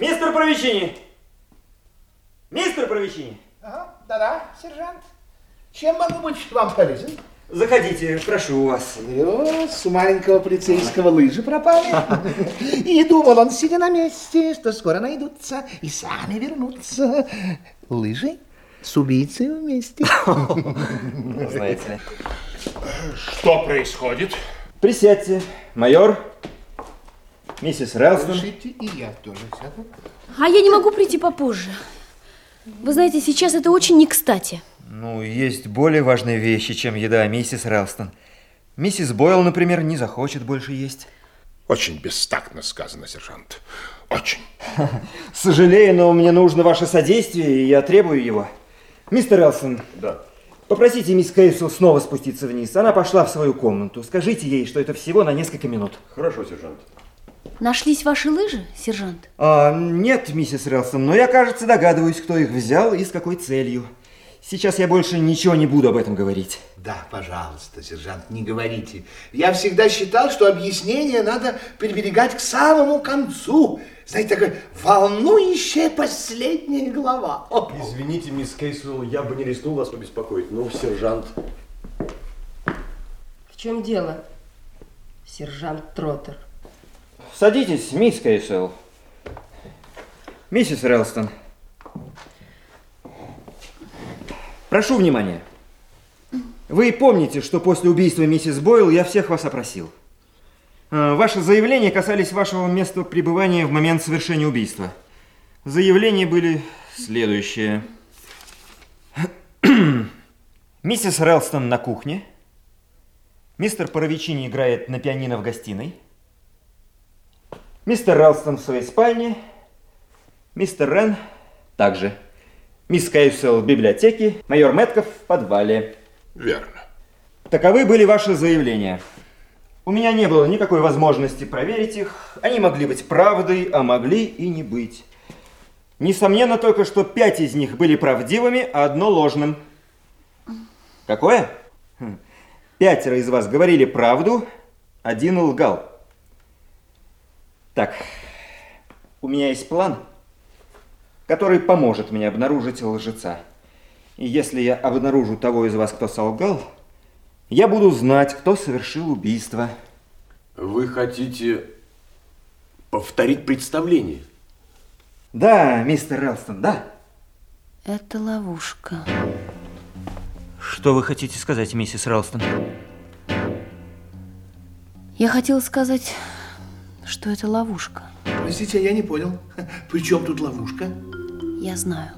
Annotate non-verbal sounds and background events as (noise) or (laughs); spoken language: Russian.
Мистер Провичини! Мистер Провичини! Ага, да-да, сержант. Чем могу быть вам полезен? Заходите, прошу вас. С маленького полицейского лыжи пропали. И думал он, сидя на месте, что скоро найдутся и сами вернутся. Лыжи с убийцей вместе. Знаете ли. Что происходит? Присядьте, майор, миссис Релстон. Разрешите, и я тоже сяду. А я не могу прийти попозже. Вы знаете, сейчас это очень не кстати. Ну, есть более важные вещи, чем еда, миссис Релстон. Миссис Бойл, например, не захочет больше есть. Очень бестактно сказано, сержант. Очень. (laughs) Сожалею, но мне нужно ваше содействие, и я требую его. Мистер Релстон. Да. Попросите мисс Кейсел снова спуститься вниз. Она пошла в свою комнату. Скажите ей, что это всего на несколько минут. Хорошо, сержант. Нашлись ваши лыжи, сержант? А, нет, миссис Релстон, но я, кажется, догадываюсь, кто их взял и с какой целью. Сейчас я больше ничего не буду об этом говорить. Да, пожалуйста, сержант, не говорите. Я всегда считал, что объяснение надо приберегать к самому концу. Знаете, такая волнующая последняя глава. О, Извините, мисс Кейсвелл, я бы не рискнул вас побеспокоить. Ну, сержант. В чем дело, сержант Троттер? Садитесь, мисс Кейсел. Миссис Релстон. Прошу внимания. Вы помните, что после убийства миссис Бойл я всех вас опросил. Э, Ваши заявления касались вашего места пребывания в момент совершения убийства. Заявления были следующие. (clears throat) Миссис Релстон на кухне. Мистер Паровичини играет на пианино в гостиной. Мистер Релстон в своей спальне. Мистер Рен также. Мисс Кейсел в библиотеке. Майор Мэтков в подвале. Верно. Таковы были ваши заявления. У меня не было никакой возможности проверить их. Они могли быть правдой, а могли и не быть. Несомненно только, что пять из них были правдивыми, а одно ложным. Какое? Хм. Пятеро из вас говорили правду, один лгал. Так, у меня есть план, который поможет мне обнаружить лжеца. И если я обнаружу того из вас, кто солгал, я буду знать, кто совершил убийство. Вы хотите повторить представление? Да, мистер Релстон, да. Это ловушка. Что вы хотите сказать, миссис Релстон? Я хотела сказать, что это ловушка. Простите, я не понял. (laughs) При чем тут ловушка? Я знаю.